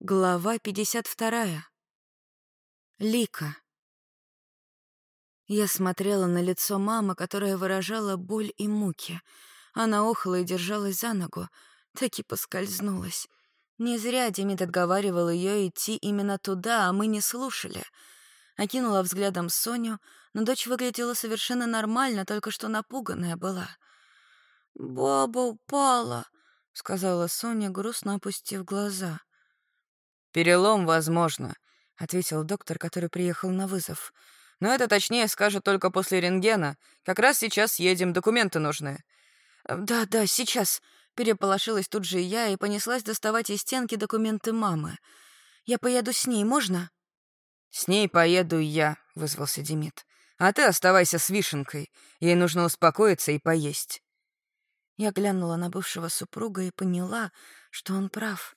Глава 52. Лика. Я смотрела на лицо мамы, которое выражало боль и муки. Она охала и держалась за ногу, так и поскользнулась. Не зря Демид отговаривал ее идти именно туда, а мы не слушали. Окинула взглядом Соню, но дочь выглядела совершенно нормально, только что напуганная была. «Баба упала», — сказала Соня, грустно опустив глаза. «Перелом, возможно», — ответил доктор, который приехал на вызов. «Но это точнее скажут только после рентгена. Как раз сейчас едем, документы нужны». «Да, да, сейчас», — переполошилась тут же я и понеслась доставать из стенки документы мамы. «Я поеду с ней, можно?» «С ней поеду я», — вызвался Демид. «А ты оставайся с Вишенкой. Ей нужно успокоиться и поесть». Я глянула на бывшего супруга и поняла, что он прав.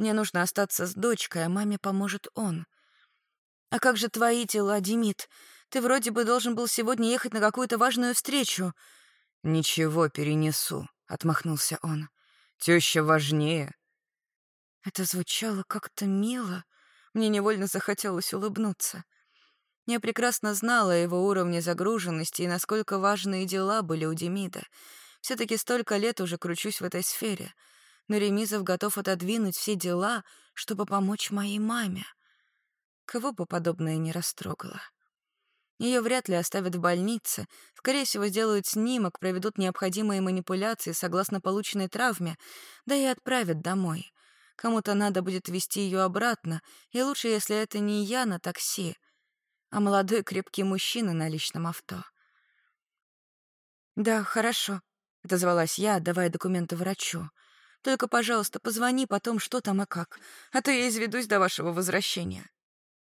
Мне нужно остаться с дочкой, а маме поможет он. А как же твои дела, Демид? Ты вроде бы должен был сегодня ехать на какую-то важную встречу. Ничего, перенесу, отмахнулся он. Теща важнее. Это звучало как-то мило. Мне невольно захотелось улыбнуться. Я прекрасно знала его уровне загруженности и насколько важные дела были у Демида. все таки столько лет уже кручусь в этой сфере — но Ремизов готов отодвинуть все дела, чтобы помочь моей маме. Кого бы подобное не растрогало. Ее вряд ли оставят в больнице, скорее всего, сделают снимок, проведут необходимые манипуляции согласно полученной травме, да и отправят домой. Кому-то надо будет вести ее обратно, и лучше, если это не я на такси, а молодой крепкий мужчина на личном авто. «Да, хорошо», — отозвалась я, отдавая документы врачу. Только, пожалуйста, позвони потом, что там и как, а то я изведусь до вашего возвращения».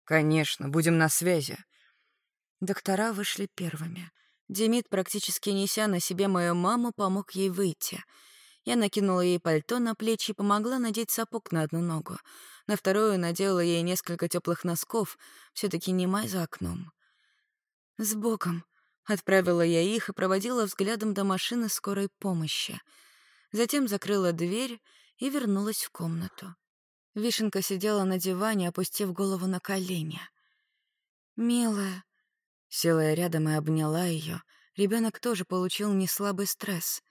«Конечно, будем на связи». Доктора вышли первыми. Демид, практически неся на себе мою маму, помог ей выйти. Я накинула ей пальто на плечи и помогла надеть сапог на одну ногу. На вторую надела ей несколько теплых носков, все таки не май за окном. «С Богом!» — отправила я их и проводила взглядом до машины скорой помощи — Затем закрыла дверь и вернулась в комнату. Вишенка сидела на диване, опустив голову на колени. «Милая», — села я рядом и обняла ее. Ребенок тоже получил неслабый стресс.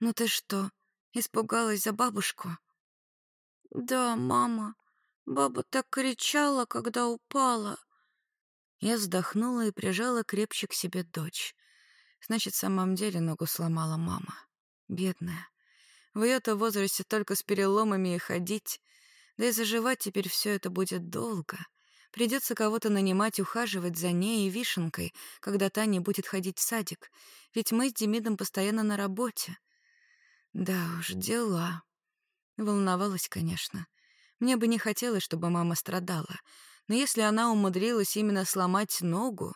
«Ну ты что, испугалась за бабушку?» «Да, мама. Баба так кричала, когда упала». Я вздохнула и прижала крепче к себе дочь. Значит, в самом деле ногу сломала мама. Бедная. В ее-то возрасте только с переломами и ходить. Да и заживать теперь все это будет долго. Придется кого-то нанимать ухаживать за ней и вишенкой, когда та не будет ходить в садик. Ведь мы с Демидом постоянно на работе. Да уж, дела. Волновалась, конечно. Мне бы не хотелось, чтобы мама страдала. Но если она умудрилась именно сломать ногу,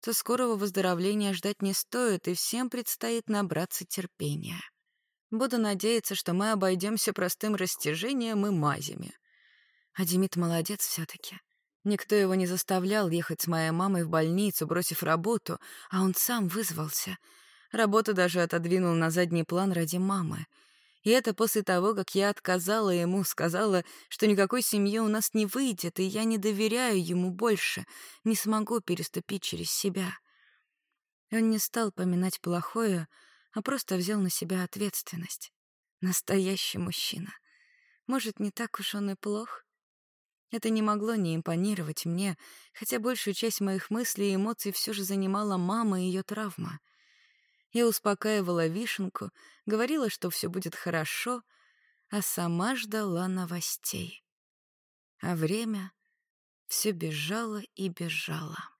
то скорого выздоровления ждать не стоит, и всем предстоит набраться терпения. Буду надеяться, что мы обойдемся простым растяжением и мазями. А Демид молодец все таки Никто его не заставлял ехать с моей мамой в больницу, бросив работу, а он сам вызвался. Работу даже отодвинул на задний план ради мамы. И это после того, как я отказала ему, сказала, что никакой семьи у нас не выйдет, и я не доверяю ему больше, не смогу переступить через себя. Он не стал поминать плохое, а просто взял на себя ответственность. Настоящий мужчина. Может, не так уж он и плох? Это не могло не импонировать мне, хотя большую часть моих мыслей и эмоций все же занимала мама и ее травма. Я успокаивала Вишенку, говорила, что все будет хорошо, а сама ждала новостей. А время все бежало и бежало.